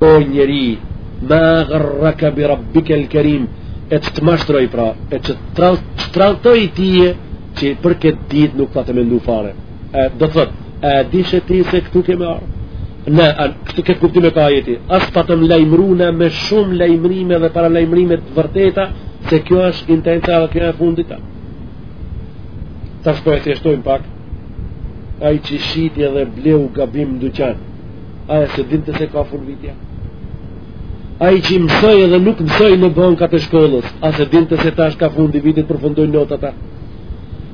O njeri, ma garreke bi rabbikel kerim, e ça të mashtroi pra, e ça të tradhtoi ty, që për këtë ditë nuk pate mendu fare. E, do të thotë, a e dishe ti se këtu kena me ardhë? Ne, a, këtu këtë kuptim e ka ajeti, a s'patëm lajmëru na me shumë lajmërime dhe paralajmërime të vërteta, se kjo është intenca dhe kjo e fundita. Tash po jet pak, ai që shiti edhe bleu gabim në duqan, Ai a s'e dinte se ka fund dita. Ai që mësoi edhe nuk mësoi në bankat e shkollës, a s'e dinte se tash ka fundi i vitit përfundojnë notat.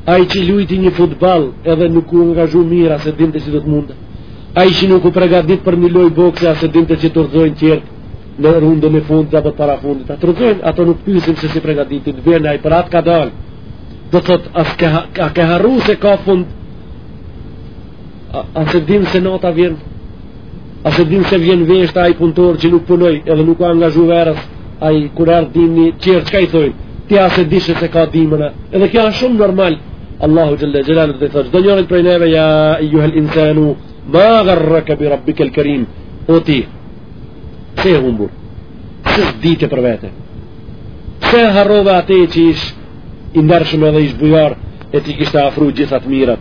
Ai që lujti në futboll edhe nuk u angazhu mirë, a s'e dinte se do të mundet. Ai që nuk u pregatit për një lojë boksi, a s'e dinte që të rëzojnë tjerët në rundën e fundit apo para fundit. A të rëzojnë, ata nuk pysin se s'i pregatit, të bjen ai për atë ka dalë. Do të thotë, a ke harru se ka fund, a s'e din se nata vjen a s'e din se vjen vjeshta ai punëtor që nuk punoi edhe nuk u angazhu verës ai kur erdh dimni qerë çka i thojnë ti a s'e dishe se ka dimën edhe kjo është shumë normal Allahu xhel-le xhelaluhu i thotë çdonjërit prej neve ja ejjuhel insanu ma garreke bi rabbikel kerim o ti ç'je humbur s'e dite për vete se harrove ate që ish i ndershëm edhe ish bujar e t'i kishte ofru gjitha të mirat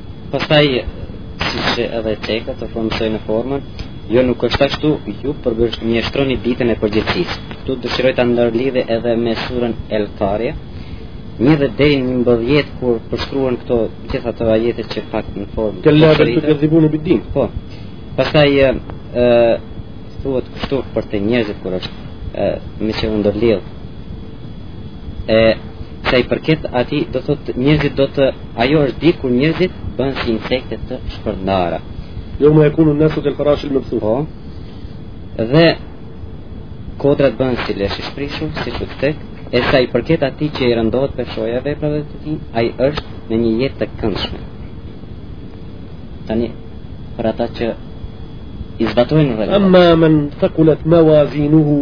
Pastaj siç edhe e ceka të formësoi në formën, jo nuk është ashtu, ju përgënjeshtroni ditën e përgjegjësisë. Këtu dëshiroj ta ndërlidhi edhe me surën El Karia, 1 dhe deri në 11 kur përshkruan këto gjitha ato ajete që pak në formë. Kel-la bel tukedhibune biddin. Po, pastaj e, thuhet kështu për njerëzit kur është e, meqë u ndërlidh e sa i përket atij do të thotë njerëzit do të ajo është ditë kur njerëzit bëhen si insekte të shpërndara jeume jekunun nasu kel ferashil mebthuth po dhe kodrat bëhen si lesh i shprishur siç e ceke e sa i përket atij që i rëndohet peshoja e veprave të tij ai është në një jetë të këndshme tani për ata që i zbatojnë rëndohet Amma men thakulat mawazinuhu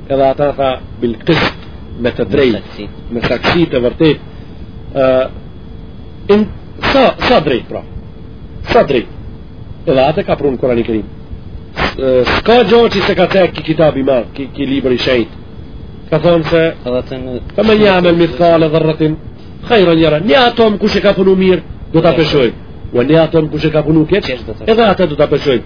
edhe ata tha bil kist me të drejtë me saktësi të vërtetë uh, in, sa, sa drejt pra sa drejt edhe ata ka prunë Kurani Kerim s'ka gjo që s'e ka cek ki kitab i madh ki, ki libër i shejt ka thonë se fe men ja'mel mithkale dherretin hajren jereh një atom kush e ka punu mirë do ta peshojnë Wa një atom kush e ka punu keq? Edhe ata do ta peshojnë.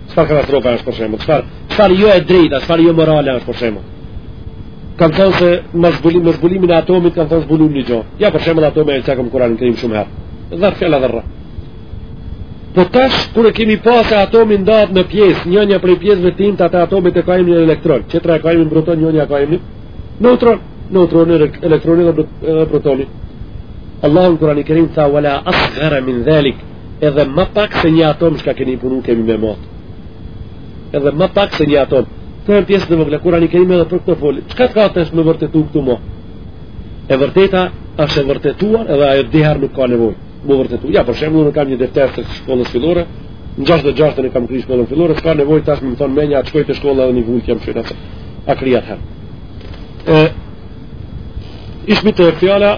Çfarë katastrofa është për shembull? Çfarë çfarë jo e drejta, çfarë jo morale është për shembull? Kam thënë se me zbulim me zbulimin e atomit kam thënë zbulojmë një gjë. Ja për shembull atomi është çka në Kur'ani Kerim shumë herë. Dha fjala dharra. Po tash kur e kemi pa se atomi ndahet në pjesë, një një prej pjesëve të imta të atomit e ka emnin elektron, tjetra ka emnin proton një një ka emnin neutron, neutroni elektroni dhe protoni. Allahu Kur'ani Kerim thënë wala asghara min zalik Edhe më pak se një atom çka keni punu kemi me mat. Edhe më pak se një atom. Këto janë pjesë të vogla Kur'ani Kerim edhe për këto fol. Çka ka të është me vërtetu këtu më? E vërteta është e vërtetuar edhe ajo dihet nuk ka nevojë me u vërtetu. Ja, për shembull, unë kam një defter të shkollës fillore, në 66 e kam kryer shkollën fillore, s'ka nevojë tash me thon me shkoj te shkolla dhe një vulë jam shkruar. A kryhet? Ë, Ishmi të e fjala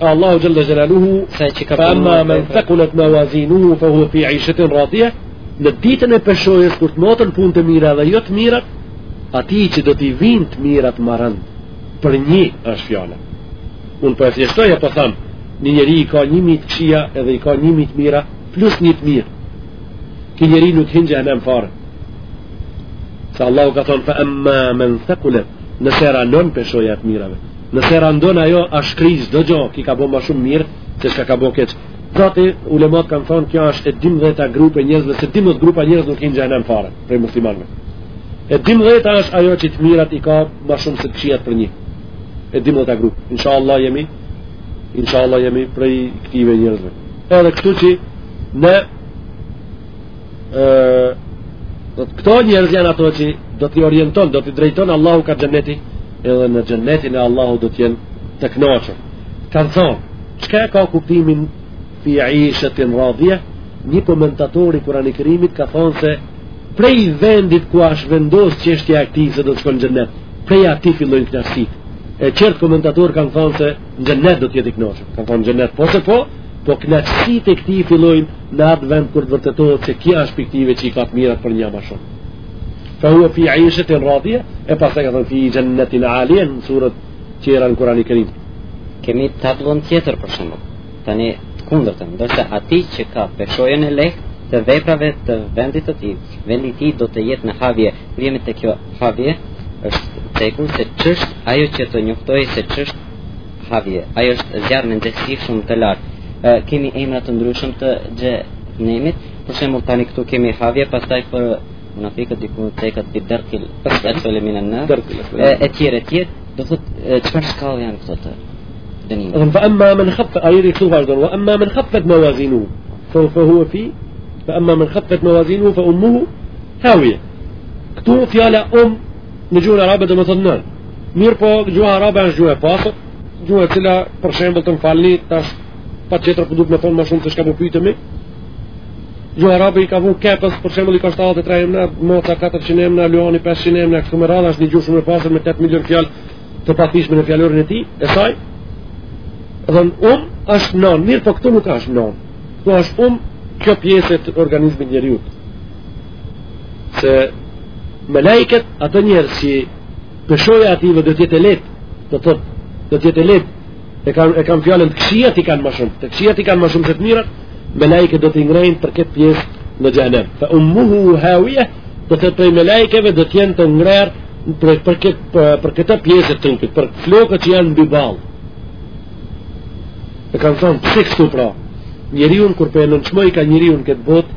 Allahu xhelle xhelaluhu Se çka përmën Fa men thekulet mewazinuhu Fa huwa fi ishetin radhje Në ditën e peshojës Kur të maten punët të mira dhe jo të mirat Atij që do t'i vinë të mirat ma rand Për një është fjala Unë po e thjeshtoj e po tham Një njeri i ka një mijë të kqija Edhe i ka një mijë të mira Plus një të mirë Ky njeri nuk hin xhenem fare. Se Allahu ka thënë fa amma man thaqulat, nëse randon peshoja të mirave. Nëse randon ajo është kry çdo gjë, ky ka bën më shumë mirë se çka ka bën keq. Zati ulemat kanë thënë kjo është e 12-ta grupe njerëzve, se 12 grupa njerëz nuk hin xhenem fare prej muslimanëve. E 12-ta është ajo që të mirat i ka më shumë se të këqijat për një. E 12-ta grup. Inshallah jemi inshallah jemi prej këtyve njerëzve. Edhe kështu që Ne e dhe këto njerëz janë ato që do t'i orienton, do t'i drejton Allahu ka xheneti, edhe në xhenetin e Allahut do të jenë të kënaqur. Kan thon, çka ka kuptimin fi aishatin radhiya? Një komentator i Kur'ani Kerimit ka thon se prej vendit ku është vendos çështja e tij se do të shkon në xhenet, prej aty fillojnë kënaqësitë. E tjerët komentatorë kan thon se në xhennet do të jetë i kënaqur. Kanë thonë xhennet po se po, po kënaqësitë e këtij fillojnë në atë vend kur të vërtetohet se ky është prej atyve që i ka të mirat për një ma shumë. Fa hua fi aishetin radhije, e pastaj ka thonë fi xhennetin alije në suret tjera në Kurani Kerim. Kemi tablon tjetër për shembull, tani të kundërtën ndërsa atij që ka peshojën e lehtë të veprave të vendit të ti, vendi i tij do të jetë në havije Kur jemi te kjo havje, është tek se ç'është ajo që të njoftojë se ç'është havje. Ajo është zjarr me nxehtësi shumë të lartë. Kemi emra të ndryshëm të xhenemit. Për shembull tani këtu kemi havje, pastaj për munafiqët diku tek atë derkil esfeli minen nar. E tjerë e tjerë, do thotë çfarë shkallë janë këto të dënimit. Dhe fa amma men khaff ajeti këtu vazhdon, wa amma men khaffat mawazinu. Fa huwa fi fa amma men khaffat mawazinu fa ummuhu Hawiyah. Këtu fjala um në gjuhën arabe do të thotë nën. Mirëpo, gjuha arabe është gjuha e pasur, gjuha e cila për shembull më falni tash patjetër po duhet të them më shumë se çka po pyetemi. Gjuha arabe i ka vënë qepës për shembull i ka 73 emra, maca 400 emra, luani 500 emra, kështu me radhë është një gjuhë shumë e pasur me 8 milionë fjalë të pafishme në fjalorin e tij, e saj. Dhe um është non, mirëpo këtu nuk është non. Këtu është um kjo pjesë e organizmit njeriut. se melajket atë njeri që peshoja e tij do të jetë e lehtë do të jetë e lehtë e kam, e kam fjalën të këqijat i kanë ma shumë të këqijat i kanë ma shumë se të mirat melajket do t'i ngrejnë për këtë pjesë në xhehenem fa ummuhu hawiyah do të prej melajkeve do të jenë të ngrehur për, për, këtë, për, për këtë pjesë të trupit për flokët që janë mbi ballë e kanë thonë pse kështu pra njeriun kur po e nënçmojka njeriu në këtë botë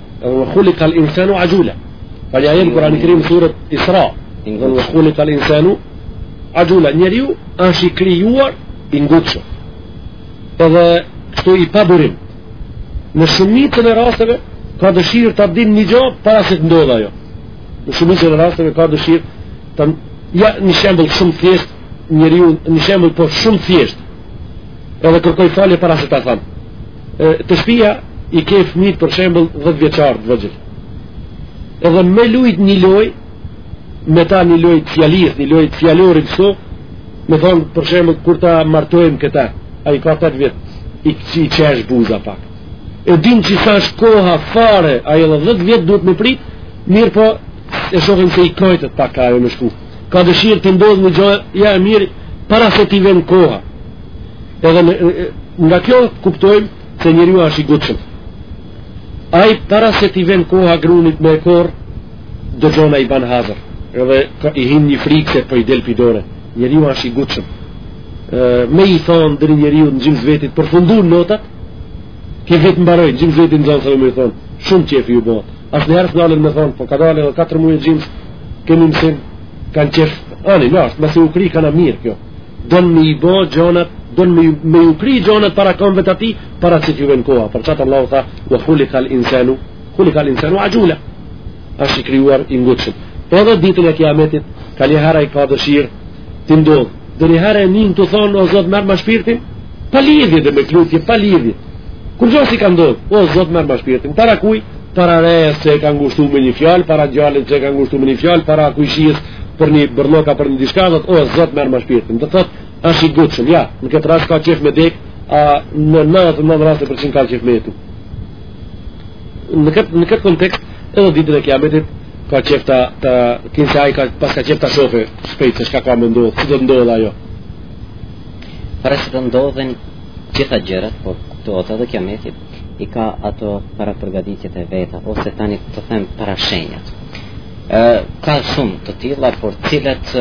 Wa khuliqa al-insanu ajula. Ka një ajet Kur'ani Kerim suretul Isra. Wa khuliqa al-insanu ajula. Njeriu është i krijuar i ngutshëm. Edhe kështu i padurim. Në shumicën e rasteve ka dëshirë ta dijë një gjë para se të ndodhë ajo. Në shumicën e rasteve ka dëshirë të ja një shembull shumë thjesht njeriu një shembull po shumë thjesht. Edhe kërkoj falje para se ta them. Te shpia i ke fëmijët për shembull 10 vjeçarë të vegjël. Edhe me lujt një loj, me ta një loj të fjalis, një loj të fjalorit se, me thonë për shembull kur ta martojmë këta, ai i ka 8 vjet, i qesh i qesh buza pak. E din që s'është koha fare, ai edhe 10 vjet duhet me prit, mirëpo e shohim se i knaqet pak ka e me shku. Ka dëshirë të ndodhë një gjo ajo e mirë, para se t'i vjen koha. Edhe në, nga kjo kuptojmë se njeriu është i ngutshëm. Ai para se t'i vjen koha grunit me korr, dëgjon ai i ban hazër. Edhe ka i hin një frikë se po i del prej dore. Njeriu është i ngutshëm. me i thon deri njeriu në gjymës vetit përfundon notat. Ke vetë mbaroi, gjymës vetit nxënësve me u thon, shumë qefi ju bëhet. Asi njerëz në anën me thonë, po ka dalë edhe 4 muj e gjymës, kemi mësim, kanë qef, ani, në dashtë, mësimi u kry, kanë mirë kjo. don me i bo gjonat don me, me ju kri gjonat para kohve të ati para që t'ju vjen koha për qatë Allah tha wa khulikal insanu khulikal insanu axhula ashtë i kriuar i ngutshëm edhe ditën e kiametit ka një herë e ka dëshirë t'i ndodh dhe një herë e ndien të thonë o zot merrma shpirtin pa lidhje dhe me lutje pa lidhje Kurgjo s'i ka ndodhë, o zot merrma shpirtin, para kuj, para rejës që e ka ngushtu me një fjalë, para djalit që e ka ngushtu me një fjalë, para kojshijes për një bërllok a për një dishka, dhe o zot merrma shpirtin, dhe thotë, është i ngutshëm, ja, në këtë rast ka qef me dek, a në 99 raste për qind ka qef me jetu. Në këtë, në këtë kontekst, edhe ditën e kiametit, ka qef ta, ta kinë se ka, pas ka qef ta shofe, shpejt se shka ka me ndodhë, si do të ndodhë ajo. Para se të ndodhen, Gjitha gjërat, po këto ata dhe kiameti i ka ato parapërgatitjet e veta ose tani të them parashenjat. Ë ka shumë të tilla, por cilat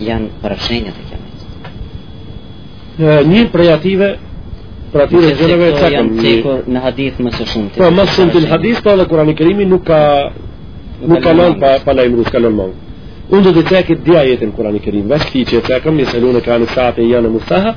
janë parashenjat e kiametit. Ë një prej atyre prej atyre gjërave të caktuara janë cekur në hadith më së shumti. Po më shumë në hadith, po edhe Kurani Kerim nuk ka nuk ka lënë pa pa lajmëruar ka lënë mangu. Unë do të ceki dy ajete në Kurani Kerim, veç atij që cekëm, jes'eluneke anis-sa'ati ejjane mursaha,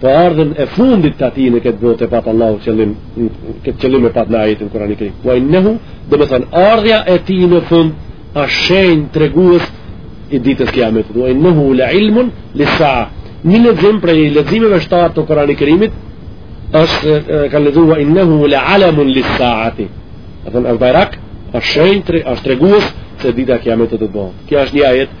Po ardhjen e fundit të ati në këtë botë e patë Allahu qëllim, këtë qëllim e patë në ajetin Kurani Kerim. Ue innehu, do me thënë, ardhja e ti në fund, a shenjë tregues i ditës kiametit, ue innehu le ilmun lis-sa'a. Një lexim prej leximeve shtatë të Kurani Kerimit, është ka lexu ue innehu le alamun lis-sa'ati. Do me thënë, është bajrak, a shenjë tregues, se dita kiametit do vij. Kjo është një ajet,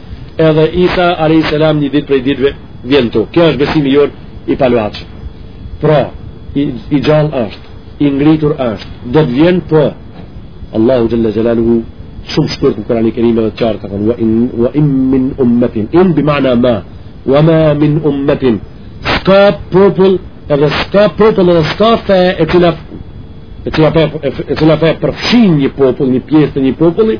Edhe Isa alayhis salam një ditë prej ditëve vjen këtu. Kjo është besimi jonë i paluajtur. Pra, i, i gjallë është, i ngritur është. Do të vjen po Allahu jalla jalaluhu shumë shkurt në Kur'anin e Kerim edhe çfarë ka thënë wa in wa in min ummatin in bi ma'na ma wa ma min ummatin s'ka popull edhe s'ka popull edhe s'ka fe e cila e cila fe e cila fe përfshin një popull një pjesë të një populli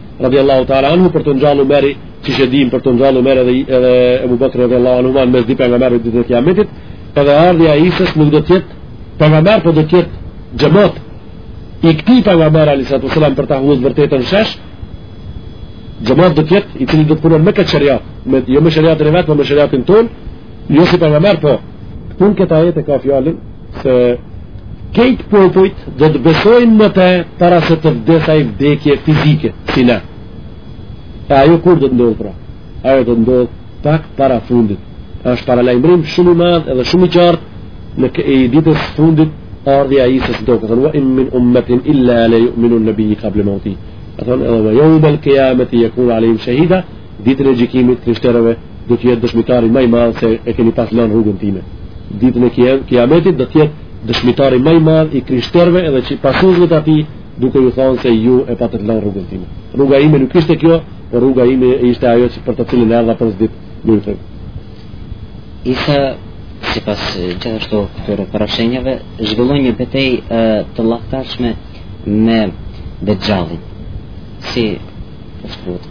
Radiallahu ta'ala anhu për të ngjall Umeri që që dimë për të ngjall Umeri edhe, edhe Ebu Bakr radiallahu anhu ma në mes di pejgamber deri ditën e kiametit edhe ardhja Isës nuk do t'jetë pejgamber po do t'jetë xhemat i këtij pejgamberi alejhi salatu selam për ta hudh vërtetën n'shesh xhemat do t'jetë i cili do të punon me këtë sheriat me, jo me sheriatin e vet me sheriatin tonë Jo si pejgamber, po, këtu n'këtë ajet e ka fjalën, se krejt popujt do të besojnë në te para se të vdes ai vdekje fizike, si ne. E ajo kur do të ndodhë pra? Ajo do të ndodhë pak para fundit. A është paralajmërim shumë i madhë edhe shumë i qartë në ke i ditës fundit ardhja e Isës do me thënë wa in min ummetin illa le ju'minunne bihi kable mauti. Ka thonë edhe wa jeumel kijameti jekunu alejhim shahida, Ditën e gjykimit krishterëve do të jetë dëshmitari më i madh se e keni pas lënë rrugën time. Ditën e kiametit do të jetë dëshmitari më i madh i krishterëve edhe pasuesve të tij duke ju thonë se ju e patët lënë rrugën time. Rruga ime nuk ishte kjo, por rruga ime ishte ajo që për të cilën erdha për ditë më të. Isa sipas gjithashtu këtyre parashenjave zhvillon një betejë të llaktashme me Dexhallin. Si është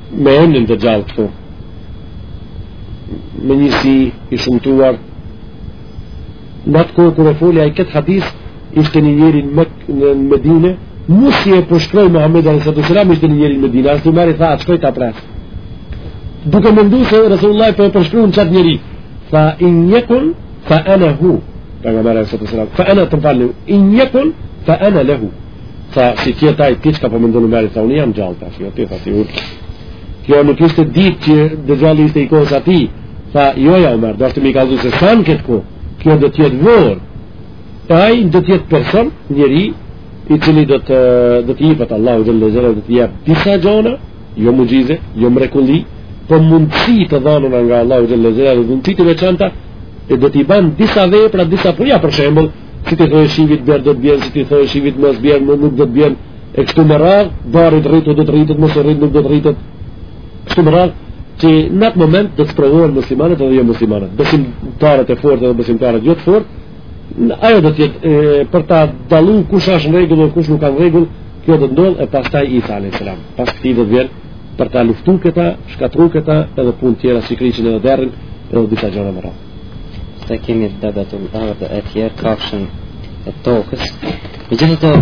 Me emrin Dexhall këtu Me një sy i shëmtuar Në atë kohë kur e foli ai këtë hadis Ishte një njeri në, në Medine Mbasi e përshkroi Muhammed A.S. Ishte një njeri në Medine Hazreti Omeri tha ta shkoj ta pres Duke mendu se Resulullah po e përshkrun qatë njeri Fa in jekun fa ene hu Pejgamberi A.S. Tha ene të mfallu in jekun Tha ene lehu Tha, si të jetë ai, ti çka po mendon Omer, tha, unë jam gjallë, tha, jo, ti, tha, ti, unë. Kjo nuk ishte ditë që Dexhalli ishte i kohës ati, tha, jo, ja, Omer, dashtë me i kallëzu se s'është në këtë kohë, kjo do të jetë vonë, ai do të jetë person, njeri, i cili do të, do t'i jepet Allahu xhele xhele, do t'i japë disa gjona, jo muxhize, jo mrekulli, po mundësi të dhanun nga Allahu xhele xhele, dhe mundësi të veçanta, e do t'i banë disa vepra, disa punë, ja, për shembol, Si t'i thojë shiut të bjerë do të bjerë, si t'i thojë shiut mos bjerë, më nuk do të bjerë, e kështu me radhë, bari të rritë, do të rritet, mos u rrit, nuk do të rritet, kështu me radhë, që në atë moment do të sprovohen muslimanët edhe jo muslimanët, besimtarët e fortë edhe besimtarët jo të fortë, ajo do të jetë, e, për ta dallu kush është në rregull dhe kush nuk është në rregull, kjo do të ndodhë e pastaj Isa a.s. Pas këtij do të vjen për ta luftu këta, shkatërru këta edhe punë tjera si kryqin edhe derrin edhe disa gjëra me radhë. E kemi dabbetul erd e tjerë kafshën e tokës. Megjithatë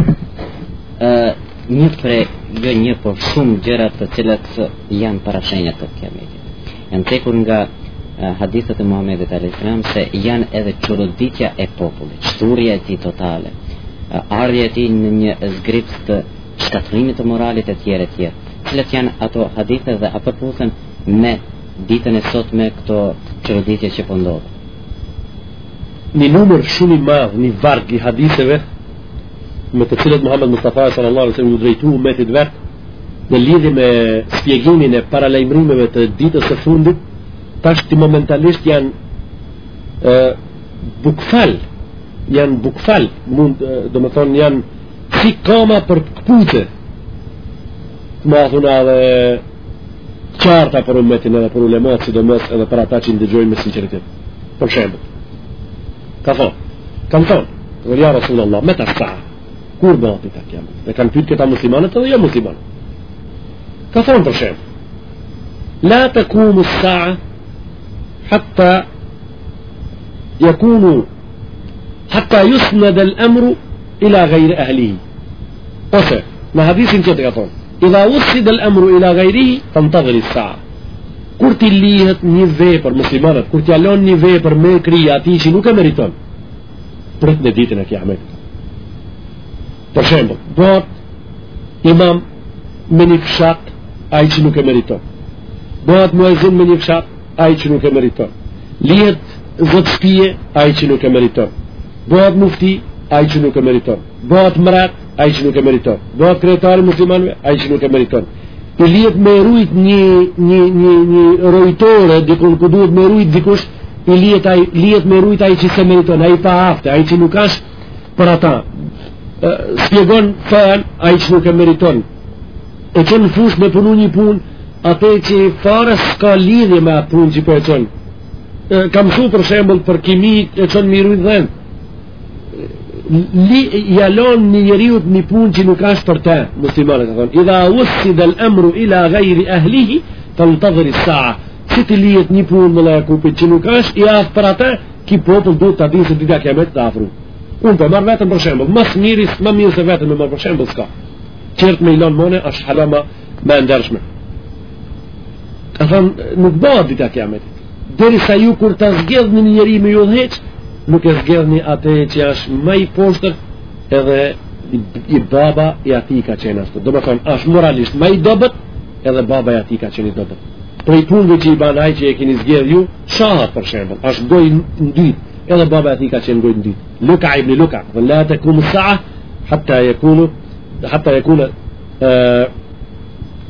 një prej, jo një, po shumë gjërat të cilat janë parashenja të kiametit. Janë cekur nga hadithet e Muhammedit a.s. se janë edhe çoroditja e popullit, shthurja e tij totale, ardhja e tij në një zgrips të shkatërrimit të moralit e tjere tjere. Cilat janë ato hadithe dhe a përputhen me ditën e sotme këto çoroditje që po ndodhin. Një numër shumë i madh, një varg i haditheve me të cilët Muhammed Mustafa sallallahu alaihi wasallam iu drejtua umetit vet në lidhje me shpjegimin e paralajmërimeve të ditës së fundit, tashti momentalisht janë ë bukval, janë bukval, domethënë janë si koma për këpucë. Me thënë dhe qarta për umetin edhe për ulemat sidomos edhe për ata që ndëgjojnë me sinqeritet për shembull ka thonë kan thonë ja Resulullah meta sa'a kur bahet dita kiametit e kanë pyt këta muslimanët edhe jo musliman ka thonë për shembull la tekumu sa'a hatta jekune hatta jusnedel emru ila gajri ahlihi Ose, në hadithin tjetër ka thonë, idha usidel emru ila gajri, fentedhiri sa'a. Kur t'i lihet një vepër muslimanët, kur t'ia lanë një vepër me kry atij që nuk e meriton, pritne ditën e kiametit. Për shembull, bahet imam në një fshat, ai që nuk e meriton. Bahet myezin në një fshat, ai që nuk e meriton. Lihet zot shpije, ai që nuk e meriton. Bahet myfti, ai që nuk e meriton. bëhet mret ai që nuk e meriton bëhet kryetar i muslimanëve ai që nuk e meriton i lihet me rujt një një një një rojtore diku ku duhet me rujt dikush i lihet ai lihet me rujt ai që s'e meriton ai i paaftë ai që nuk është për atë spjegon fal ai që nuk e meriton e çon n'fushë me punu një punë atë që fare s'ka lidhje me atë punë që po e çon ka msu për shembull për kimi e çon me rujt dhen ia lan një njeriut një punë që nuk asht për te muslimanët ka thonë idha usidel emru ila gajri ahlihi fentedhiri sa'a si t'i lihet një punë m'ia lan dikujt që nuk asht i aftë për ate ky popull duhet ta dinë se dita kiametit u afru unë po marr vetëm për shembull mas njëris më mirë se vetëm me marrë për shembull s'ka qertë me ilon mone ashtë halama Më e ndershme. Ka thënë, nuk bëhet dita kiametit derisa ju kur ta zgjedhni një njeri me ju udhëheq, nuk e zgjedhni atë që është më i poshtër edhe baba i atij ka qenë ashtu. Domethonë, është moralisht më i dobët edhe baba i atij ka qenë i dobët. Prej punëve që i ban ai që e keni zgjedh ju, shahat për shembull, është gojëndytë, edhe baba i atij ka qenë gojëndytë. Luka ibn Luka, dhe la tekumu sa'a, hatta jekune, hatta jekune,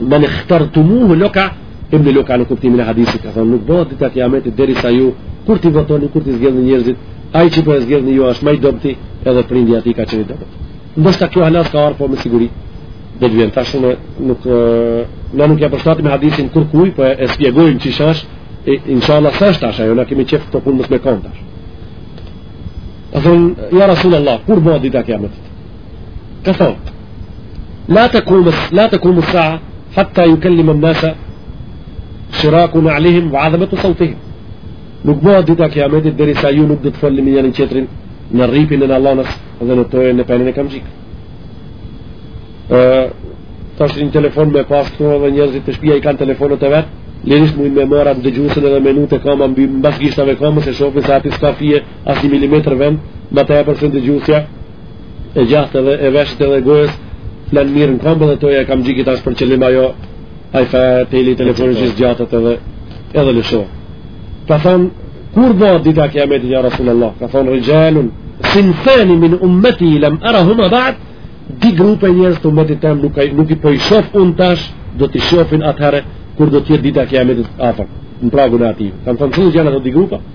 me në këtër të muhë luka ibn luka në kuptimin e hadisit ka thonë nuk bëhet dita kiametit derisa ju kur t'i votoni kur t'i zgjedhni njerëzit ai që po e zgjedhni ju është ma i dobti edhe prindi i atij ka qenë i dobët ndoshta kjo hala s'ka ardh po me siguri do të vjen tash ne nuk ne nuk ja përshtatim hadisin kurkuj po e spjegojmë qysh është e inshallah sa është asha, jo na kemi çeft këto punë mos me kon tash. Ka thonë ja Rasulullah, kur bëhet dita e kiametit? ka thënë la tekumus la tekumus sa hatta jukellime nasa shiraku nealihim ve adhebetu sautihim nuk bëhet dita kijametit deri sa ju nuk do të folni me njani qetrin në rripin e nallanes dhe në tojën në penin e kamxhikut është një telefon me pas këtu dhe njerëzit te shpia i kanë telefonat e vet lirisht mujnë me marr at dëgjusen edhe me vnu te kama mbi mbas gishtave kamës e shofin se ati s'ka fije as një milimetër vend ma tepër se dëgjusja e gjatë edhe e veshët edhe gojës flenë mirë në kombë dhe toja e kamxhikit ashtë për qëllim ajo ai far peni telefonit që zgjatet edhe edhe lëshohet ka thonë kur do t'jetë dita kijametit ja Rasulallah ka thonë rexhulun sinfani min ummeti lem erahuma bad di grupe njerëz të ummetit tem nuk, nuk i po i shof unë tash do t'i shofin atëhere kur do t'jetë dita kijametit afër në pragun e ati kanë thonë që janë ato di grupe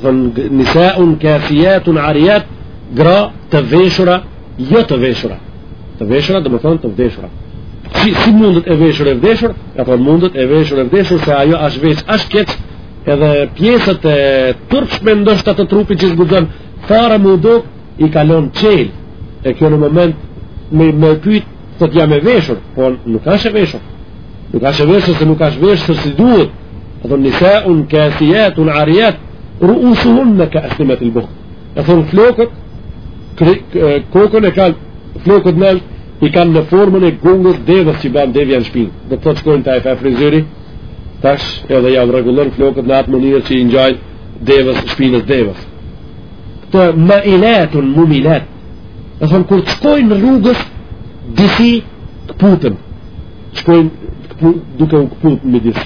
thonë nisaun kasijatun arijat gra të veshura jo të veshura të veshura do të thonë të veshura si si mundet e veshur e zdeshur ka thonë mundet e veshur e zdeshur se ajo asht vesh aq keq edhe pjesët e turpshme ndoshta të trupit që s'guxon fare me u i ka lan çel e kjo në moment me, me pyt thot jam e veshur po nuk ashtë e veshur nuk ashtë e veshur se nuk ashtë veshur si duhet e thonë nisaun kasijatun arijat ruusuhunne ke esnimetil buht e thonë flokët kokën e kanë flokët nalt i kanë në formën e gungës devës që banë devja në shpinë dhe të shkojnë te ai far frizeri tash edhe jau rregullon flokët në atë mënirë që i ngjajnë devës shpinës devës të mailatun mumilat e thonë kur të shkojnë rrugës disi këputen të shkojnë këputen duke u këput në midis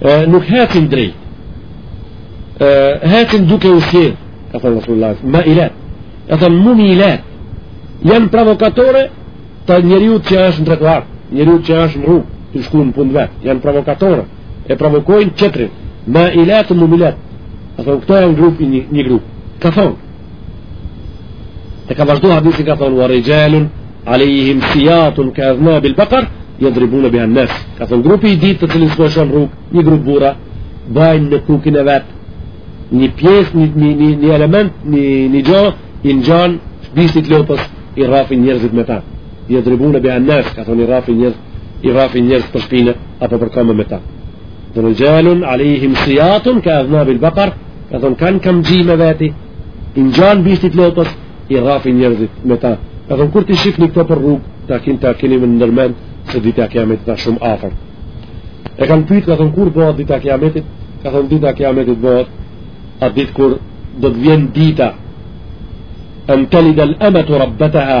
e, nuk hecin drejt e, hecin duke u sjell e thonë Rasulullah mailat e thonë mumilat janë provokatore të njeriut që është në trotuar njeriut që është në rrugë që shkon në punë t'vet janë provokatore e provokojnë qetrin mailat mumilat ka thonë këto janë grup një, një grup ka thonë e ka vazhdo hadisi ka thonë ve rixhalun alejhim sijatun ke edhnabil bakar jadribune biha nas ka thonë grupi i ditë të cilin s'po e shof unë një grup burra bajnë në kukin e vet një pjesë, një, një, një, një element një, një gjo i ngjan bishtit lopës i rrafin njerëzit me ta jadribune biha nas ka thonë i rrafin njerëzit i rafi njerëz për shpine apo për kame me ta dhe ridxhalun alihim sijatun ka edhnabil bakar ka thonë kanë kamxhi me veti i ngjanë bishtit lopës i rafi njerëzit me ta ka thonë kur ti shifni këto për rrug ta kin ta kini me ndërmen se dita kiametit a shumë afer e kanë pyt ka thonë kur bëhat dita kiametit ka thonë dita kiametit bëhat a dit kur do të vjen dita en telidel emetu rabbetaha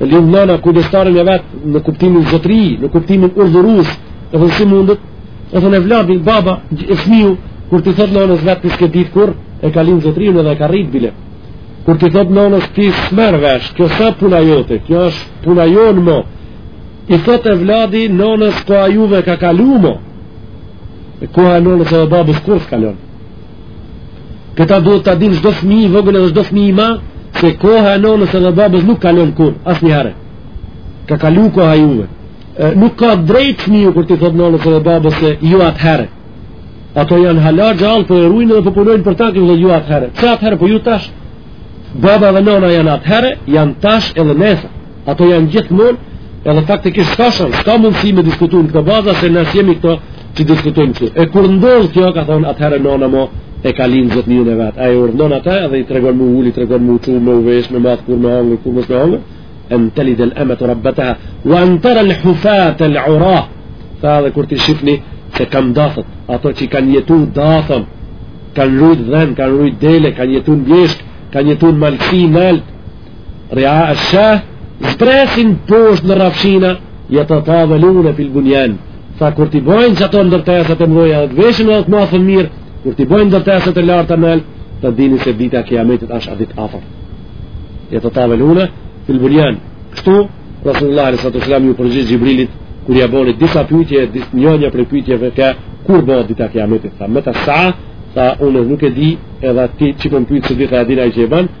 Lindë nëna kujdestarin e vetë në kuptimin zotri, në kuptimin urdhërus, edhe si mundët, edhe evladi baba, e fmiu, kur ti thot nënës vetë ti s'ke ditë kur, e ka linë zotrinë edhe e ka rritë bile. Kur ti thot nënës ti s'merë vesh, kjo s'a puna jote, kjo është puna jonë mo, i thot evladi nënës koha juve ka kalu mo, e koha nënës edhe babës kur s'kalon. Këta duhet ta dinë çdo fëmijë i vogël dhe çdo fëmijë i madh se koha e nënës dhe babës nuk kalon kur, asnjëherë. Ka kalu koha juve. Nuk ka drejt fëmijë kur ti thot nënës dhe babës se ju atëherë. Ato janë hala gjallë për po e ruinë dhe për po punojnë për ta dhe ju atëherë. Që atëherë për po ju tash? Baba dhe nëna janë atëherë, janë tash edhe nesër. Ato janë gjithmonë edhe faktikisht ka shumë, ka mundësi me diskutuar në këto baza se nesër jemi këto që diskutojmë këtu. E kur ndodh kjo, ka thonë atëherë nëna mo e ka lind zotniun e vet. Ai urdhon atë dhe i tregon me u ul, tregon me u çu, me u vesh, me u math kur me hangë, kur mos me hangë. An talid al amatu rabbataha wa an tara al hufat al ura. Tha dhe kur ti shifni se kamdathët, ato që kanë jetu dathën, kanë rujt dhen, kanë rujt dele, kanë jetu në bjeshk, kanë jetu në malësi, në altë, Riae sha, zbresin poshtë në rafshina, jetatavelune fil bunjan. Tha, kur ti bojnë që ato ndërtesat e mdhaja dhe të veshën e të mathën mirë, kur ti bojnë ndërtesat e lartë anel, të dini se dita kjametit ashtë adit afer. Jetatavelune fil bunjan. Kështu, Rasulullah s.a.s. ju përgjith Xhibrilit, kur ja boni disa pytje, njëja prej pytjeve ka, kur bëhë dita kjametit. Tha, me të sa, tha, unë nuk e di, edhe ti që këm pytë se di, vetë e din ai që e banë,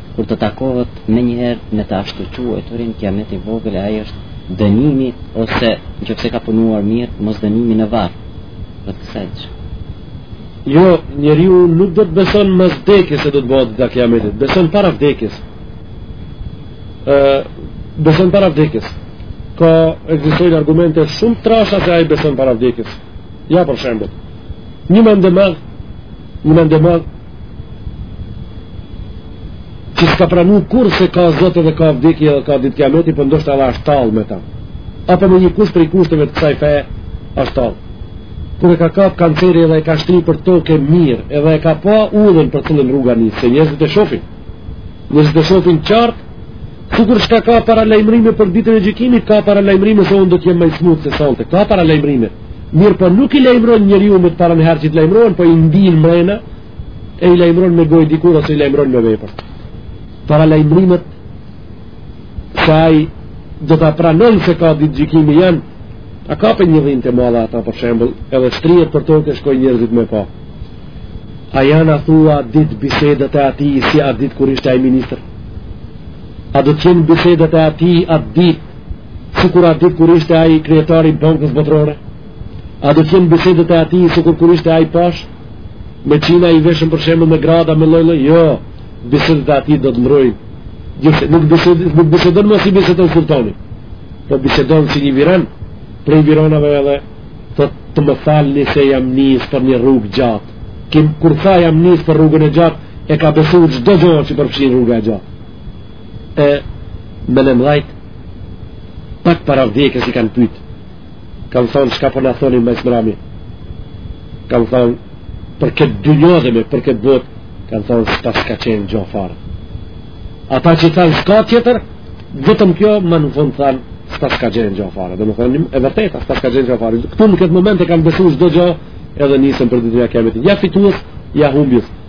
kur të takohet me njëherë me të ashtuquajturin kiamet i vogël e ai është dënimi ose nëqoftëse ka punuar mirë mosdënimi në varë dhe të sajtë që jo njeriu nuk do të beson mas vdekjes se do të bëhet dita kiametit beson para vdekjes e, beson para vdekjes ka egzistojnë argumente shumë trasha se ai beson para vdekjes ja për shembull një mendemadh një mendemadh që s'ka pranu kurrë se ka Zot edhe ka vdekje dhe ka ditë kiameti, por po ndoshta edhe ashtë tallë me ta. Apo me një kusht prej kushteve të kësaj feje, ashtë tallë. Kur e ka kapë kanceri edhe e ka shtri për toke mirë, edhe e ka pa udhën për cilën rruga një, se njerëzit e shofin. Njerëzit e shofin qartë, sikur shka ka paralajmërime për ditën e gjykimit, ka paralajmërime se unë do t'jem ma i smutë se sonte. Ka paralajmërime. Mirëpo nuk i lajmëron njeriu në të parën herë që të lajmëron, po i ndin mrena, e i lajmëron me gojë dikur ose i lajmëron me vepër. Paralajmërimet, se ai do ta pranon se ka ditë gjykimi janë, e kapë një dhimtë e madhe ata për shembull, edhe shtrihet për tokë e shkojnë njerëzit me pa. A janë a thua at ditë bisedat e atij si at ditë kur ishte ai ministër? A do të qenë bisedat e atij at ditë sikur at ditë kur ishte ai kryetari i Bankës Botërore, a do qenë bisedat e atij sikur kur ishte ai pashë, me çina i veshun për shembull me grada me lloj-lloj, jo, bisedat e atij do të ndrrojnë, gjithë, nuk bisedon, nuk bisedon më si bisedon sulltani, po bisedon si një viran, prej viranave edhe thotë më falni se jam nisë për një rrugë të gjatë, Kim, kur tha jam nisë për rrugën e gjatë, e ka besu çdo gjo që përfshin rruga e gjatë. e menemlajt pak para vdekjes i kanë pyt kanë thonë shka po na thoni më së mrami kanë thonë për këtë dynjo demek për këtë botë kanë thonë s'paska qenë gjo fare ata që thanë s'ka tjetër vetëm kjo më në fund thanë s'paska qenë gjo fare dhe me thonë e vërteta s'paska qenë gjo fare këtu në këtë moment e kanë besu çdo gjo edhe nisen për ditën e Kiametit ja fituës ja humbës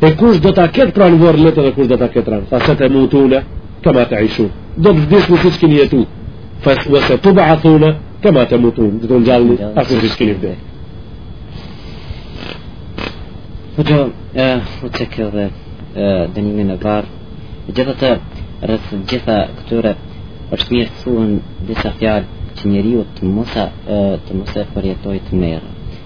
E kush do ta ketë pra në varr lehtë dhe kush do ta ketë pranë? Fa satamutuna kama ta'ishun. Do të vdisni siç keni jetu. Fa wa satub'athuna kama tamutun. Do të ngjallni ashtu siç keni vdekur. Po jo, e u çek edhe dënimi në varr. Gjitha, rreth gjitha këtyre është mirë të thuhen disa fjalë që njeriu të mos të mos e përjetojë tmerr.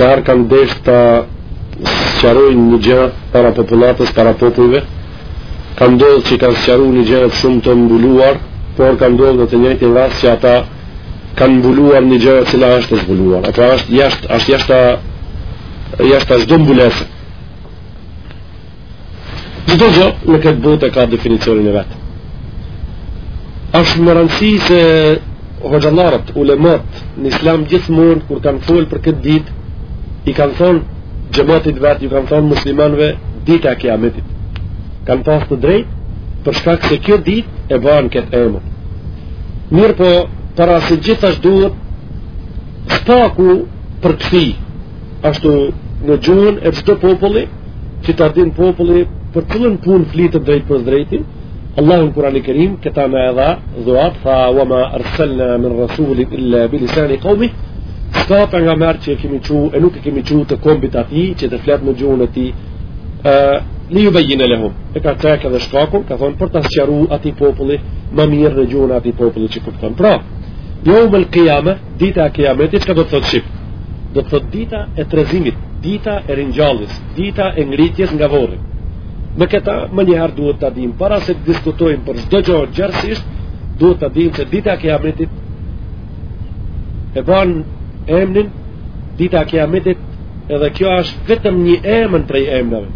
Sa herë kanë deshë ta sqarojnë një gjë para popullatës, para popujve, ka ndodhë që kanë sqaru një gjë shumë të mbuluar, por ka ndodhë në të njëjtin rast që ata kanë mbuluar një gjë e cila është e zbuluar apo është jashtë, jashta çdo mbulese. Çdo gjë në këtë botë e ka definicionin e vet. Ashtë me rëndësi se hoxhallarët, ulemat në Islam gjithmonë kur kanë fol për këtë ditë, i kanë thonë xhamatit vet, ju kanë thonë muslimanëve dita e Kiametit. Kan pas të drejtë për shkak se kjo ditë e ban këtë emër. Mirëpo, para se gjithash duhet s'paku përkthi, Ashtu në gjuhën e çdo populli, që ta din populli për cilën punë flitet drejtpërdrejt, Allahu në Kurani Kerim, këta me edha, ka thënë, wa ma arsalna min rasulin illa bi lisani qaumi, s'ka pejgamber që e kemi çu, e nuk e kemi çu te kombi i tij, që të flet në gjuhën e tij, li jubejjine lehum, e ka thënë edhe shkakun, ka thonë, për t'ia sqaru atij populli, ma mirë në gjuhën e atij populli që kupton. Pra, jo me lë Dita e Kiametit çka do të thotë shqip? Do të thotë dita e trezimit, dita e ringjalljes, dita e ngritjes nga vorri. Me këta më njëherë duhet ta dimë para se të diskutojmë për çdo gjë gjerësisht, duhet ta dimë se dita e Kiametit e ban emnin dita e Kiametit, edhe kjo është vetëm një emën prej emnave.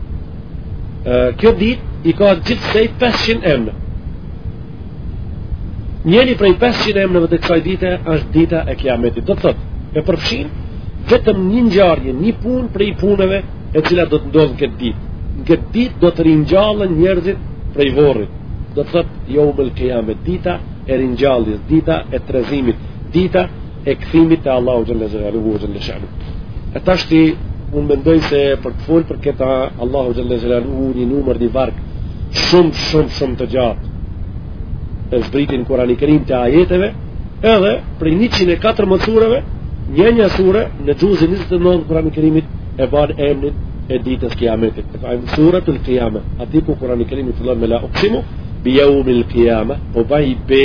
Kjo ditë i ka gjithsej 500 emna. Njëri prej 500 emrave të kësaj dite është dita e kiametit. Do të thotë, e përfshin vetëm një ngjarje, një punë prej punëve e cila do të ndodhë në këtë ditë. Në këtë ditë do të ringjallën njerëzit prej vorrit. Do të thotë, jeumul kiamet dita e ringjalljes, dita e trezimit, dita e kthimit te Allahu xhalla xhelaluhu ve xhalla shanu. E tashti un mendoj se për me fol për këta Allahu xhalla xhelaluhu një numër një varg shumë shumë shumë të gjatë. E zbriti në Kurani i Kerim të ajeteve, edhe prej 104 sureve, një një sure në xhuzin 29 Kurani i Kerimit e ban emrin e ditës së kiametit. E quajm suratul qiyama. Aty ku Kurani i Kerim fillon me la uqsimu bi yawmil qiyama, po baj be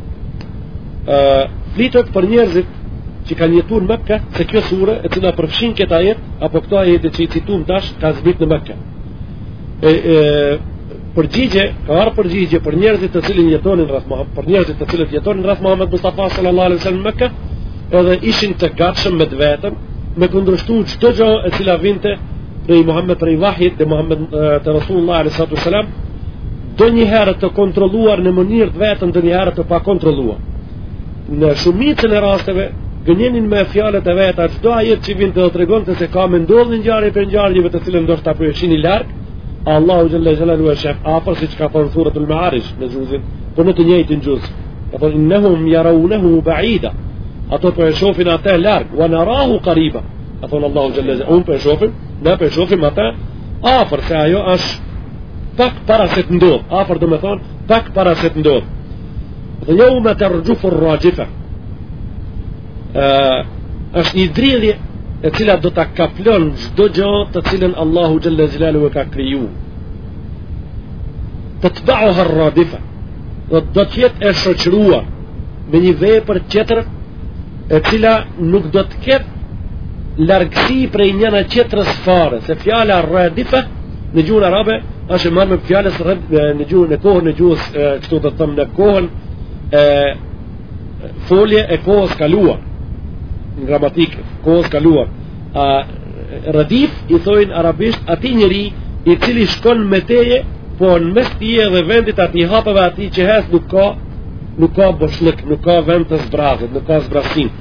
uh, flitet për njerëzit që kanë jetuar në Mekë, se kjo sure e cila përfshin këtë ajet apo këto ajete që i cituam tash ka zbrit në Mekë. E, e përgjigje, ka ardhë përgjigje për njerëzit të cilët jetonin rreth Muhamedit, për njerëzit të cilët jetonin rreth Muhamedit Mustafa sallallahu alaihi wasallam në Mekë, edhe ishin të gatshëm me vetëm me kundërshtu çdo gjë e cila vinte prej Muhamedit prej Vahit te Muhamedi te Rasulullah sallallahu alaihi wasallam do një herë të kontrolluar në mënyrë të vetën do një herë të pakontrolluar në shumicën e rasteve përgënjenin me fjalët e veta çdo ajet që vinte të tregon se ka me ndodhur një ngjarje prej ngjarjeve të cilën ndoshta po e shihni larg Allahu xhalla xhalaluhu e shef afër siç ka thënë sura al maarij në juzin po në të njëjtin juz ka thënë innahum yarawnahu ba'ida ata po e shohin atë larg wa narahu qariba ka thënë Allahu xhalla xhalla un po e shohim ne po e shohim atë afër se ajo është pak para se të ndodhë, afër domethënë, pak para se të ndodhë. Dhe jeume terxhufu rraxhife, është një dridhje e cila do të kaplon çdo gjë të cilën Allahu xhel-le xhelaluhu e ka kriju. Tetbeuha rradife, dhe do të jetë e shoqëruar me një vepër tjetër e cila nuk do të ketë largësi prej njëna tjetrës fare, se fjala radife në gjuhën arabe është marrë prej fjalës rreth në gjuhën e kohën në gjuhës kështu të thëmë në kohën e folje e kohës kaluar në gramatik kohës kaluar a radif i thojnë arabisht atij njeri i cili shkon me teje po në mes tije dhe vendit atij hapave atij që hec nuk ka nuk ka boshllëk, nuk ka vend të zbrazët, nuk ka zbrazim.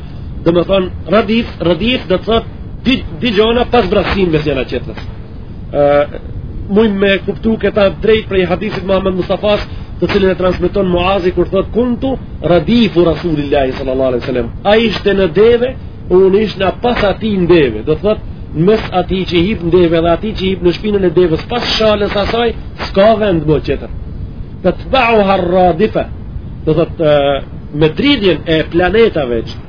Domethënë, radif, radif, do të thotë, dy, dy gjona pa zbrazim mes njëna tjetrës. mund me kuptu këtë drejt prej hadithit të Muhammed Mustafas të cilin e transmiton Muazi kur thot kuntu radifu Rasulillahi sallallahu alaihi wasallam ai ishte në deve unë isha pas atij në deve do thot në mes atij që hip në deve dhe atij që hip në shpinën e deves pas shalës asaj s'ka vend më tjetër tetbeuha rradife do thot me dridhjen e planetave që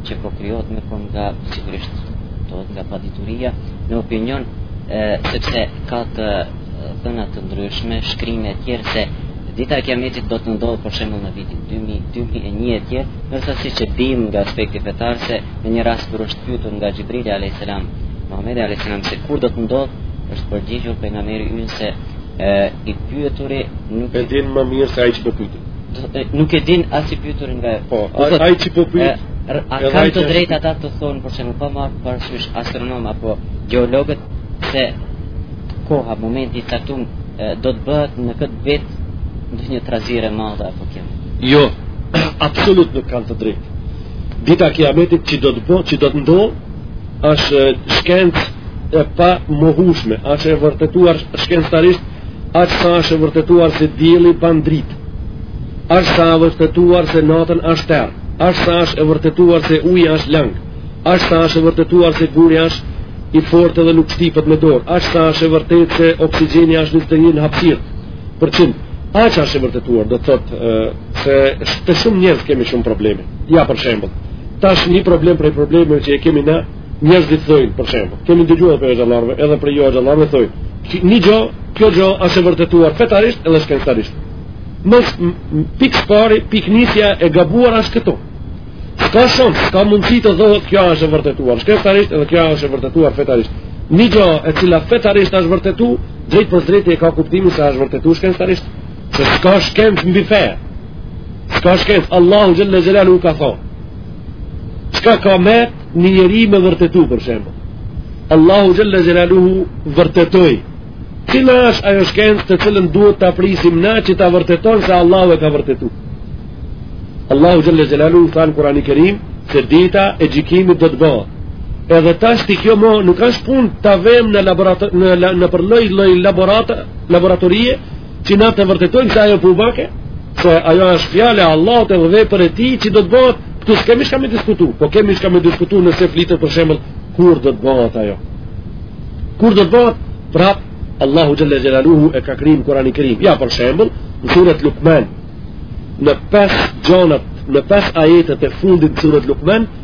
që po krijohet me kohë nga sigurisht do të nga padituria në opinion e, sepse ka të dhëna të ndryshme shkrime e tjerë se dita e kiametit do të ndodhë për shembull në vitin 2000 2001 e tjerë ndërsa siç e dimë nga aspekti fetar se në një rast kur është pyetur nga Xhibrili alayhis salam Muhamedi alayhis salam se kur do të ndodhë është përgjigjur pejgamberi ynë se e, i pyeturi nuk e din më mirë se ai që po Nuk e din as i pyeturi nga po, ai ai që po pyet. A kanë të drejtë ata të thonë për shembull pa marrë parasysh astronom apo gjeologët se koha, momenti i caktuar do të bëhet në këtë vit ndonjë trazirë e madhe apo kjo? Jo, absolut nuk kanë të drejtë. Dita kiametit që do të bëhet, që do të ndodhë, është shkencë e pamohueshme, është e vërtetuar shkencëtarisht Aq sa është e vërtetuar se dielli ban dritë. Aq sa është e vërtetuar se natën është terr. Aq sa është e vërtetuar se uji është lang. Aq sa është e vërtetuar se guri është i fortë dhe nuk shtipet me dorë. Aq sa është e vërtetë se oksigjeni është 21 në hapësirë për qind, aq sa është e vërtetuar, do të thotë se te shumë njerëz kemi shumë probleme. Ja për shembull, tash një problem prej problemeve që e kemi na Njerëzit thonë, për shembull, kemi dëgjuar prej hoxhallarëve, edhe prej jo hoxhallarëve thonë, që një gjë, kjo gjë është e vërtetuar fetarisht edhe shkencëtarisht. Mo pikë s'pari, pikë nisja e gabuar asht këtu. S'ka shans, s'ka mundësi të thohet kjo është e vërtetuar shkencëtarisht edhe kjo është e vërtetuar fetarisht. Një gjë e cila fetarisht është vërtetuar, drejtpërdrejt e ka kuptimin se është vërtetuar shkencëtarisht, se s'ka shkencë mbi fe. S'ka shkencë, Allahu xhelle xhelaluhu ka thonë. Çka ka me Një njeri me vërtetu për shembull. Allahu xhelle xhelaluhu vërtetoj. Cila është ajo shkencë të cilën duhet ta presim na që ta vërteton se Allahu e ka vërtetu. Allahu xhelle xhelaluhu tha në Kurani Kerim se dita e gjykimit do të bëhet. Edhe tashti kjo mo nuk është punë ta vemë në, në, në lloj-lloj laboratorie Që na të vërtetojmë se ajo pubake, se ajo është fjala e Allahut edhe prej tij që do të bëhet, këtu s'kemi shka me diskutu, po kemi shka me diskutu nëse flitet për shembull, kur do të bëhet ajo. Kur do të bëhet, prapë, Allahu xhelle xhelaluhu e ka në Kurani Kerim. Ja, për shembull, në suret Lukman, në pesë gjonat, në pesë ajetet e fundit në suret Lukman,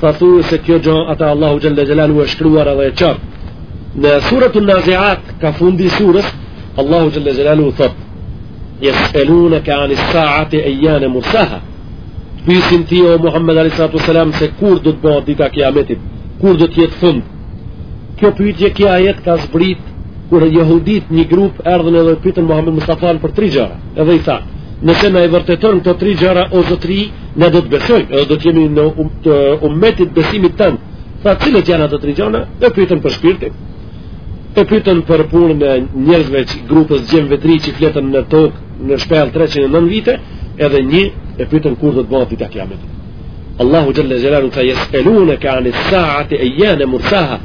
Tha thuaj se kjo gjë atë Allahu xhelle xhelaluhu e shkroi edhe e qartë. Në suretul Naziat kah fundi i sures Allahu xhelle xhelaluhu thotë: "Yes'alunaka 'anis sa'ati ayyana mursaha." Pyesin ty o Muhammed alayhi salatu wasalam se kur do të bëhet dita e Kiametit, kur do të jetë fund. Kjo pyetje ky ajet ka zbritur kur jehuditë një grup erdhën edhe pyetën Muhammed Mustafanë për tri gjëra. Edhe i tha: "Nëse na i vërteton këto tri gjëra o zotni, Ne do të besojmë, edhe do të jemi në um, të umetit besimit tënd. Tha, cilat janë ato tri gjona? E pyetën për shpirtin. E pyetën për punën e njerëzve që grupës djemve të rinj që fletën në tokë në shpellë 309 vite, edhe një e pyetën kur do të bëhet dita e kiametit. Allahu xhelle xhelaluhu tha yes'aluna ka an as-sa'ati ayyana mursaha.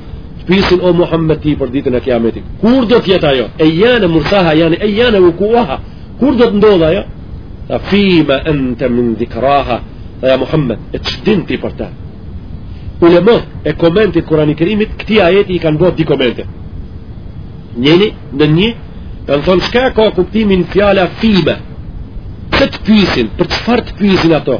Pyesin o Muhammed ty për ditën e kiametit. Kur do të jetë ajo? Ayyana mursaha, yani ayyana wukuha. Kur do të ndodhë ajo? Tha fima anta min dhikraha ya Muhammad, e ç'din ti për ta. Ulemaja e komentit të Kurani Kerimit këtij ajeti i kanë bërë dy komente. Njëri në një kanë thonë çka ka kuptimin fjala fima. Pse të pyesin, për çfarë të pyesin ato?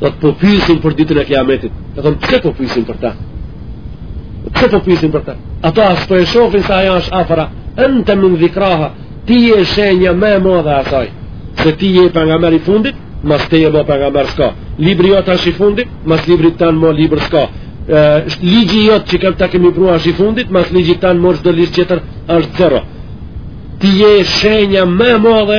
dhe të po pysin për ditën e kiametit. Domethënë, pse po pysin për ta? Pse po pysin për ta? Ata a s'po e shofin sa ajo është afër, anta min dhikraha, ti je shenja më e madhe e saj, se ti je pejgamberi i fundit, mas teje më pejgamber s'ka. Libri jot ashtë i fundit, mas librit tënd më libri s'ka. Ligji jot që ke të kemi pru ashtë i fundit, mas ligjit tënd më çdo ligj tjetër është zero. Ti je shenja më e madhe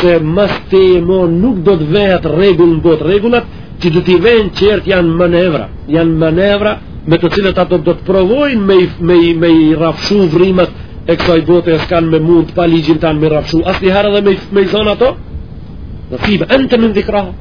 se mas teje mo nuk do të vehet rregull në botë rregullat që do t'i vënë tjerët janë manevra janë manevra me të cilët ato do të provojnë me, me, me i rafshu vrimat e kësaj bote e s'kanë me mund pa ligjin tand me rafshu asnjëherë dhe me, me i zonë ato në fime ente min dhikraha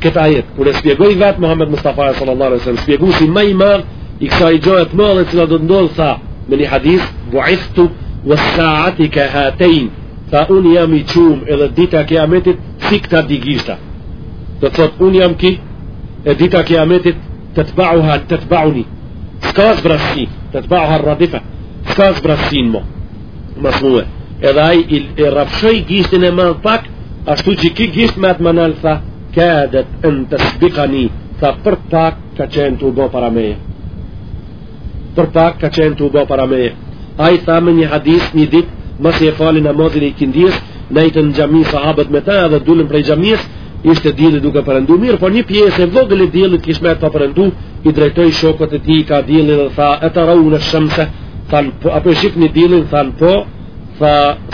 këtë ajet kur e shpjegoi vetë Muhammed Mustafa sallallahu alejhi selam shpjegusi ma i madhë i kësaj gjëje të madhe e cila do të ndodhë tha me një hadith buithtu wa saati ka hatejn Tha unë jam i çum edhe dita e kiametit si këta dy gishta. Do të thotë unë jam ky e dita e kiametit tetbeuha tetbeuni. S'ka zbrazi tetbeuha radifa. S'ka zbrazinë mo. Mas mue. Edhe ai i, i rafshoi gishtin e madh pak ashtu që ky gisht me atë manal tha kadet en tesbikani tha për pak ka qenë t'u bo para meje. Për pak ka qenë t'u bë para meje. Ai tha me një hadith një ditë, masi e fali namazin e ikindisë, nejtën në xhami sahabët me ta dhe dulën prej xhamisë, ishte dielli duke perëndu mirë, por një pjesë e vogël e diellit kish met pa perëndu, i drejtoi shokët e tij ka dielli dhe tha: "E taraun ash-shamsa?" Than, po, apo e shikni diellin? Thanë, po. Tha,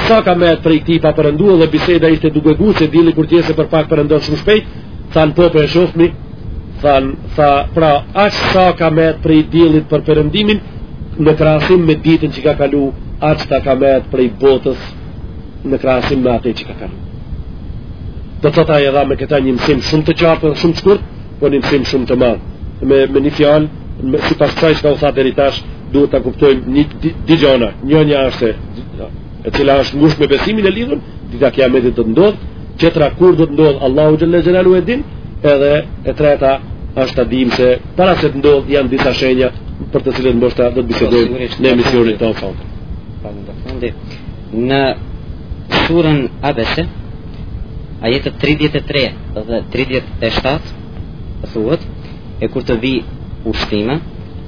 sa ka met prej këtij pa perëndu dhe biseda ishte duke u ngutë se dielli kur t'jesë për pak perëndon shumë shpejt. Thanë, po, po e shohmi. Thanë, tha, pra, aq sa ka met prej diellit për përëndimin, në krahasim me ditën që ka kalu, aq ka met prej botës, në krahasim me atë që ka kalu. Dhe thot' e dha me këta një mësim shumë të qartë dhe shumë të shkurtë, po një mësim shumë të madh. Me, me një fjalë, me, sipas asaj çka u tha deri tash, duhet të kuptojmë një dy gjona, një një ashtë, e cila është ngushtë me besimin e lidhur, dita e Kiametit do të ndodhë, tjetra kur do të ndodhë, Allahu xhalla xhelalu e din, edhe e treta është ta dimë se para se të ndodhë janë disa shenja për të cilët ndoshta do të bisedojmë në emisionin tonë sonte. Faleminderit. Në surën Abese, ajetet 33 dhe 37 thuhet e kur të vijë ushtima,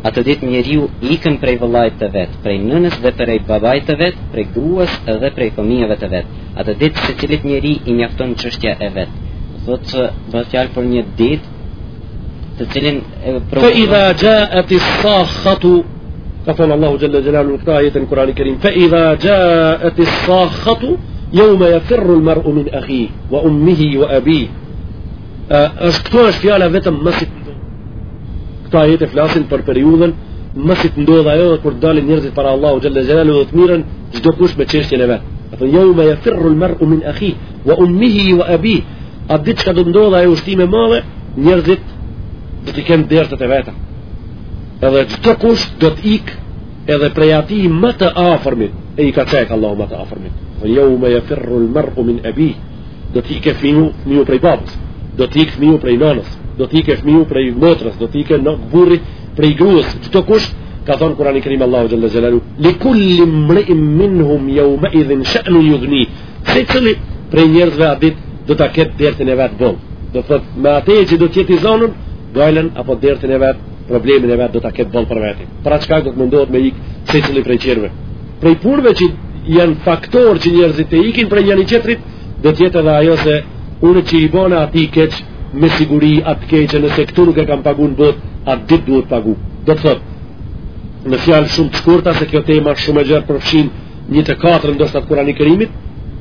atë ditë njeriu ikën prej vëllait të vet, prej nënës dhe prej babait të vet, prej gruas dhe prej fëmijëve të vet. Atë ditë secilit njeri i mjafton çështja e vet. Thotë që bëhet fjalë për një ditë të cilin e provo. Fa idha ja'at as-sakhatu ka thënë Allahu xhalla xhelalu në këtë ajet të Kur'anit Kerim, fa idha ja'at as-sakhatu yawma yafirru al-mar'u min akhihi wa ummihi wa abihi është këtu është fjala vetëm mos si këta ajete flasin për periudhën mbasi të ndodh ajo dhe kur dalin njerëzit para Allahu xhalla xhelalu dhe të merren çdo kush me çështjen e vet. A thënë yawma yafirru al-mar'u min akhi wa ummihi wa abi. A di çka do të ndodh ajo ushtimë e madhe? Njerëzit do të kenë dertet e veta. Edhe çdo kush do të ik edhe prej atij më të afërmit, e i ka çek Allahu më të afërmit. Wa yawma yafirru al-mar'u min abi. Do të ikë fëmiu, fëmiu prej babës. Do të ikë fëmiu prej nënës. Do të ikë fëmiu prej motrës, do të ikë edhe burri prej gruas. Çdo kush ka thon n'Kurani Kerim Allahu xhalla xhelalu, "Li kulli imrin minhum yawma idhin sha'nu yughni." Secili prej njerëzve at ditë do ta ketë dertin e vet boll. Do thot, me atë që do të jetë i zonun, gajlen apo dertin e vet problemin e vet do ta ketë boll për vete. Për atë shkak do të mundohet me ik secili prej tjerve. Prej punëve që janë faktor që njerëzit të ikin prej njëri tjetrit, do të jetë edhe ajo se unë që i bëna atij keq me siguri atë të keqe nëse këtu nuk e kam pagu në botë atë ditë duhet pagu do të thot në fjalë shumë të shkurta se kjo tema shumë e gjerë përfshin një të katërtën ndoshta të Kurani Kerimit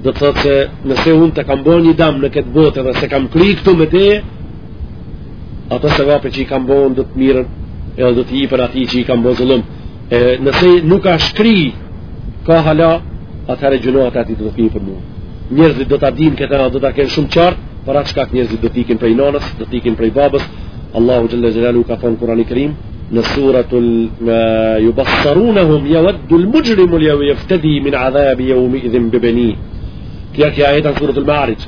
do të thot se nëse unë të kam bo një dam në këtë botë edhe s'e kam kry këtu me te Ato sevape që i kam bon do të mirren, edhe do t'i jepen atij që i kam bo zullum. E, nëse nuk u kry, ka hala, atëherë gjynahet e atij do t'i jepen mu. Njerëzit do ta dinë këta, do ta kenë shumë qartë, për atë shkak njerëzit do të ikin prej nanës, do të ikin prej babës. Allahu xhelle xhelalu ka thonë n'Kurani Kerim, në suratul jubassarunahum, ja waddu al-mujrimu lau jeftedi min adhabi jaumi idhin bibeni. Kjo kjo e tanë suratul Maarixh,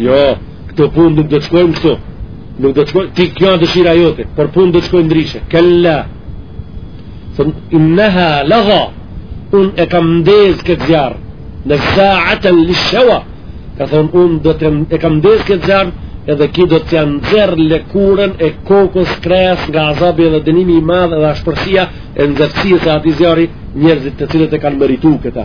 Jo, këto punë nuk do të shkojnë kështu. Nuk do të shkojnë, ti kjo është dëshira jote, por punët do të shkojnë ndryshe. Kella. Thon innaha ladha. Un e kam ndez këtë zjarr nazza'atan li-shawa. Ka thon un do të e kam ndez këtë zjarr edhe ky do t'ia nxerr lëkurën e kokës kres nga azabi dhe dënimi i madh dhe ashpërsia e nxehtësisë së atij zjarri njerëzit të cilët e kanë merituar këtë.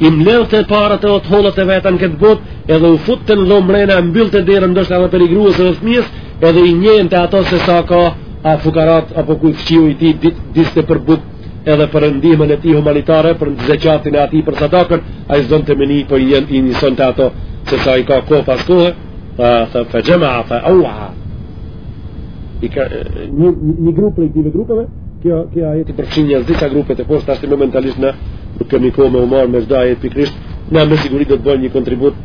I mledhte paret apo të hollat e veta n'këtë botë edhe u futte në dhomë mrena e mbyllte derën ndoshta edhe prej gruas edhe fmijës edhe i njente ato se sa ka e fukarat apo kur fqiu i tij vdiste për buk edhe për ndihmën e tij humanitare për zeqatin e tij për sadakën ai s'donte me ni për po i njente i njesonte ato se sa i ka ko pas kohë فجمع فأوعى një, një grup prej këtyre grupeve kjo, kjo ajeti përfshin edhe disa grupe të poshtë ashtu momentalisht ne nuk kemi kohë me u marrë me çdo ajet pikërisht ne me siguri do të bëjmë një kontribut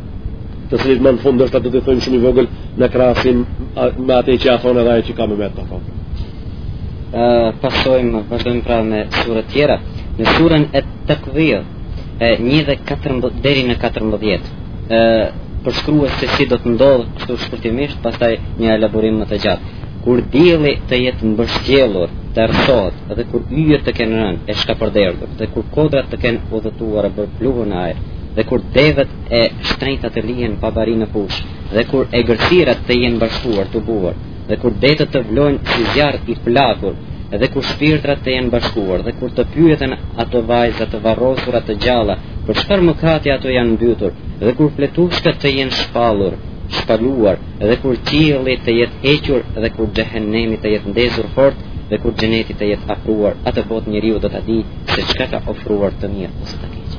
të cilit më në fund ndoshta do të themi shumë i vogël në krahasim me atë që asht thonë edhe atë që ka meritë të thonë pasojmë vazhdojmë pra me suret tjera në surën et-Tekvir 1 deri në 14 ë përshkruhet se si do të ndodhë kështu shkurtimisht pastaj një elaborim më të gjatë kur dielli të jetë mbështjellur të errësohet dhe kur yjet të kenë rënë e shkapërderdhur dhe kur kodrat të kenë udhëtuar e bërë pluhur në ajër dhe kur devet e shtrenjta të lihen pa bari në fushë dhe kur egërsirat të jenë bashkuar tubuar dhe kur detet të vlojnë si zjarr i flakur, dhe kur shpirtrat të jenë bashkuar, dhe kur të pyeten ato vajza të varrosura të gjalla, për çfarë mëkati ato janë mbytur, dhe kur fletushkat të jenë shpallur, shpaluar, dhe kur qielli të jetë hequr, dhe kur xhehenemi të jetë ndezur fort, dhe kur xheneti të jetë afruar, atëbotë njeriu do ta di se çka ka ofruar të mirë ose të keqe.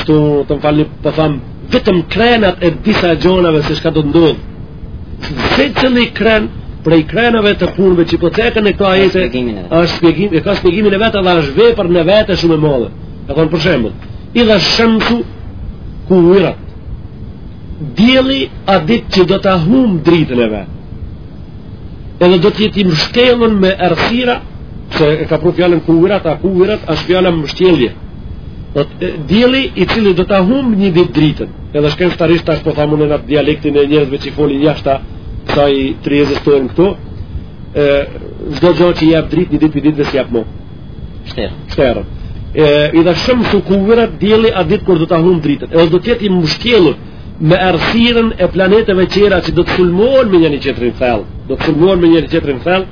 këtu të më falni po tham vetëm krenat e disa gjonave se çka do të ndodhë se çdonjë kren prej krenave të punëve që po ceken në këto ajete është shpjegim e ka shpjegimin e vet dhe është vepër në vete e shumë e madhe e thonë për shembul idhe shemsu kuvvirat dielli atë ditë që do ta humb dritën e vet edhe do të jetë i mshtjellun me errësira se e ka pru fjalën kuvvirat a kuvvirat është fjala mshtjellje Po dielli i cili do ta humb një ditë dritën. Edhe shkencëtarisht tash po thamun në atë dialektin e njerëzve që folin jashta xhamisë thonë këtu. Ë çdo gjë që jep dritë një ditë dritë s'jep më. Shter. Shter. Ë idhe shemsu kuvvirat dielli atë ditë kur do ta humb dritën. Edhe do të jetë i mshtjellur me errësirën e planeteve tjera që do të sulmohen me njëri tjetrin thell. Do të sulmohen me njëri tjetrin thell.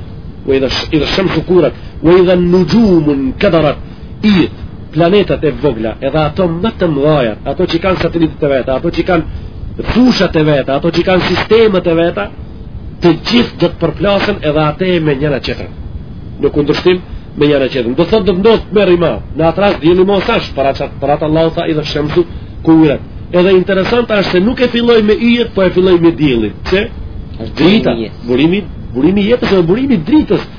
Ë idhe shemsu kuvvirat. Ë idhe nuxhumun kederat. Në Yjet, planetat e vogla, edhe ato më të mëdha, ato që kanë satelitët e veta, ato që kanë fushat e veta, ato që kanë sistemet e veta, të gjithë do të përplasen edhe atë me njëra tjetrën. Në kundërshtim me njëra tjetrën. Do thotë do të ndodhë mënia. Në atë rast dielli më s'asht para ça, para atë Allahu tha idhe shemsu kuvvirat. Edhe interesant është se nuk e filloi me yjet, po e filloi me diellin. Pse? Është drita, burimi, burimi i jetës dhe burimi i dritës.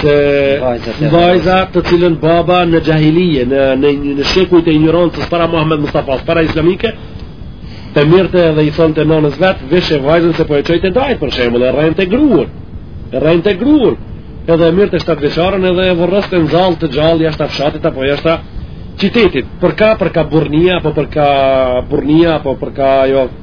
se vajza të cilën baba në xhahilije në, në, në shekujt e injorancës para Muhammed Mustafas para islamike e mirrte edhe i thonte nonës vet veshe vajzën se po e çoj te dajtë për shembull e rrente gruen e rrente gruen edhe e mirrte shtatëvjeçaren edhe e vorroste në zall të gjallë jashta fshatit apo jashta qytetit për ka për ka burrnia apo për ka burrnia apo për ka jo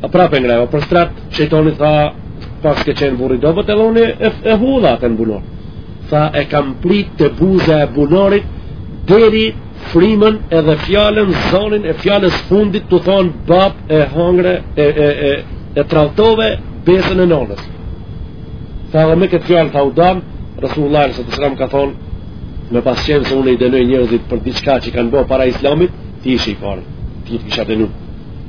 Prap e ngreva, prap shejtani tha pas ke qenë burrë i dobët edhe unë e, e hudha atë në bunor. Tha e kam prit të buza e bunorit deri frimën edhe fjallën zonin e fjalës fundit të thonë bab e hangre e, e, e, e tradhtove besën e nonës. Tha dhe me këtë fjalë tha u damë, Rasulullah sallallahu alaihi wasallam ka thonë me pas qenë se unë i dënoj njerëzit për diçka që kanë bërë para islamit, ti ishe i parë, ty të kisha dënuar.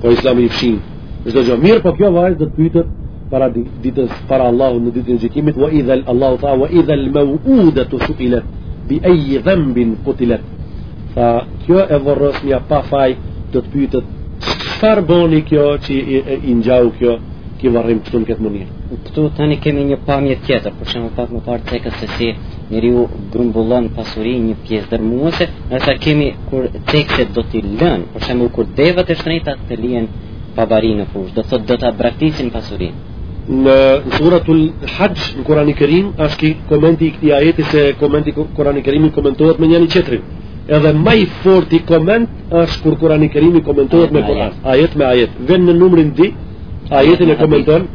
Po islami i fshin çdo gjë. Mirëpo kjo vajzë do të pyetet para ditës para Allahut në ditën e gjykimit, wa idhal Allahu tha wa idhal maw'udatu su'ilat bi ayyi dhanbin qutilat. Tha kjo e vorrosmja pa faj do të pyetet çfarë boni kjo që i ngjau kjo, ky varrim këtu në këtë mënyrë. Këtu tani kemi një pamje tjetër, për shembull pak më pamë tekst se si Njeriu grumbullon pasuri një pjesë dërmuese, nesër kemi kur tekstet do t'i lënë, për shembull kur devat e shtrenjta të lihen pa bari në fushë, do të thotë do ta braktisin pasurinë. Në suratul Hajj në Kur'anin e Kerim është komenti i këtij ajeti se komenti i Kur'anit Kerim komentohet me njëri tjetrin. Edhe më i forti koment është kur Kur'ani i Kerim komentohet me Kur'an, ajet me ajet. Vjen në numrin 2, ajetin e komenton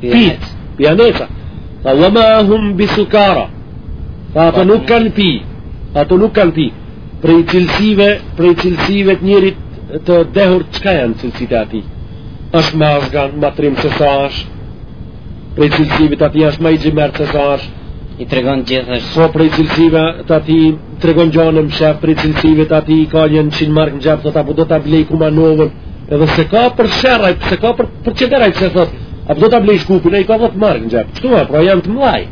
Pit, pijaneca. Tha, wa ma hum bisukara. Tha, ato nuk kanë pi. Ato nuk kanë pi. Prej cilësive, prej cilësive të njeriut të dehur, çka janë cilësitë e atij? Ashtë ma azgan, ma trim se sa ashtë. Prej cilësive të atij ashtë ma xhymert se sa ashtë. I tregon gjithë mshehtë. Po prej cilësive të atij, tregon gjonat e mshehta, prej cilësive të atij, ka njëqind marka në xhep, thotë po do ta blej Kumanovën. Edhe se ka për sherraj, se ka për për Çeder, ai se thot, a do ta blej Shkupin ai ka dhet marka në xhep. Kështu pra janë të mllaj.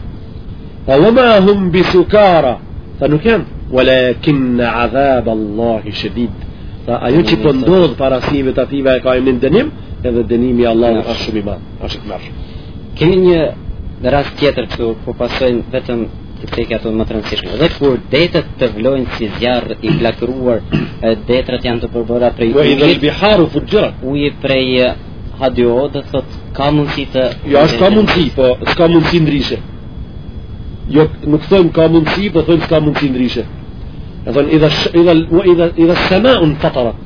Tha wa ma hum bi sukara. Tha nuk janë walakin azab Allah shadid. Tha ajo që po ndodh para sive të atyve e ka emrin dënim, edhe dënimi i Allahut është shumë i madh. Është i madh. Kemi një rast tjetër këtu ku po pasojnë vetëm te këto më të rëndësishme. Dhe kur detet të vlojnë si zjarr i flakëruar, detrat janë të përbëra prej ujit. Wa idha al-biharu fujirat. Uji prej H2O do thot ka mundësi të Jo, s'është ka mundësi, po s'ka mundësi ndryshe. Jo, nuk thom ka mundësi, po thom s'ka mundësi ndryshe. Edhe idha sama un fatarat.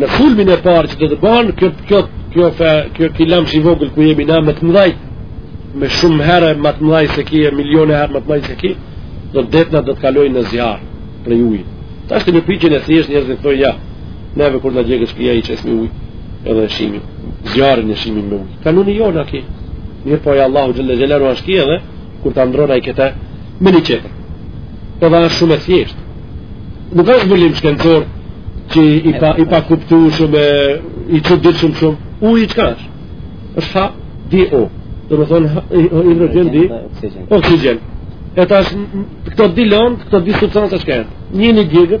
në sulmin e parë që do të bën kjo kjo kjo fa kjo ky lamsh i vogël ku jemi na më të mëdhaj me shumë herë më të mëdhaj se ky, miliona herë më të mëdhaj se ky do të detnat do të kalojnë në zjarr prej ujit tash te logjika e thjeshtë njerëzit thonë ja neve kur na digjet shkia i qesmi ujë edhe shimi zjarrin e shimi me ujë kanuni jonë ky mirëpo ja Allahu xhelle xhelaluhu shkia dhe kur ta ndron ai këtë me një qetër. Po edhe është shumë e thjeshtë. Nuk është zbulim shkencor që i pa i pakuptueshëm i çuditshëm shumë. Uji çka është? Është ha dy o. Domethënë hidrogjen dy oksigjen. E tash këto dy lëndë, këto dy substanca që kanë. Një një gjegë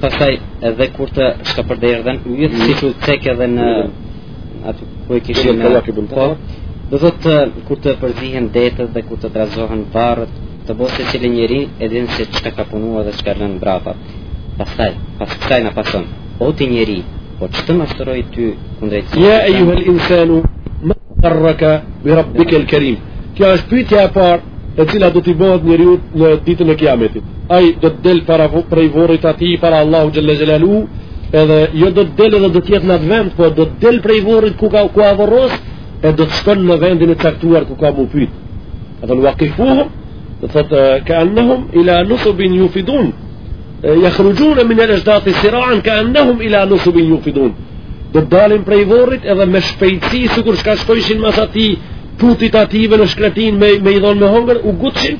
pastaj edhe kur të shkapërderdhen yjet mm. siç cek edhe në aty ku e kishin në kalak e bëndë po, dhe dhe të kur të përzihen detet dhe kur të trazohen varret atëbotë secili njeri e din se çka ka punuar dhe çka lënë mbrapa pastaj pas kësaj na pason o ti njeri po ç'të mashtroi ty kundrejtë ja ejuhel insanu Garraka bi rabbika al-karim. Kjo është pyetja e parë e cila do t'i bëhet njeriu në ditën e Kiametit. Ai do të del para prej vorrit të tij para Allahut xhalla xhelalu, edhe jo do të del edhe do të jetë në atë vend, por do të del prej vorrit ku ka ku u vorros e do të shkon në vendin e caktuar ku ka m'u pyet. Atë waqifuhu, do thotë ka anhum ila nusbin yufidun. Yakhrujoun min al-ajdati sira'an ka'annahum ila nusub yufidun. Do dalin prej vorrit edhe me shpejtësi sikur çka shkojshin mas atij putit të tyne në shkretin me me i dhon me hongër u ngutshin.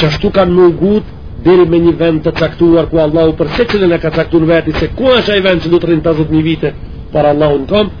Qashtu kanë m'u ngut deri me një vend të caktuar ku Allahu për secilin e ka caktuar vetë se ku është ai vend që do të rrin 50000 vite para Allahut në komë.